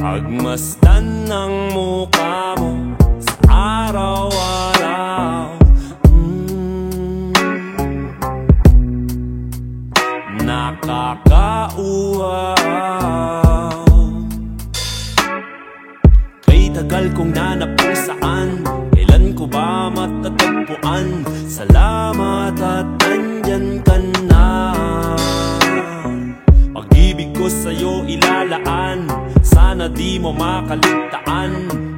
Pagmasdan ng mukha mo sa araw-araw mm. Nakakauwaw Kay tagal kong nanap kung saan Kailan ko ba matatag di mo makaligtaan.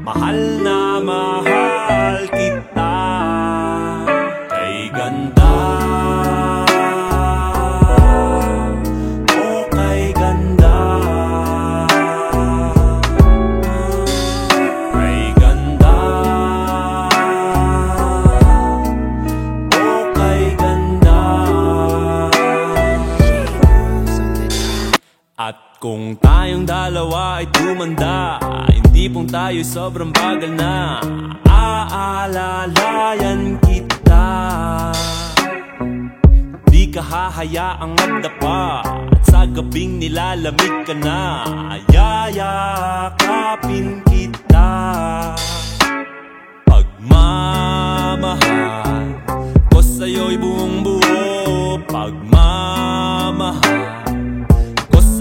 Mahal na mahal Kung tayong dalawa ay tumanda Hindi pong tayo'y sobrang bagal na Aalalayan kita. Di ka hahayaang magdapa At sa gabing nilalamig ka na Yayakapin kita. Pagmamahal ko sa'yo'y buong buo Pagmamahal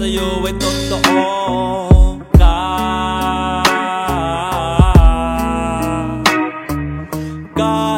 有位多多哦嘎嘎。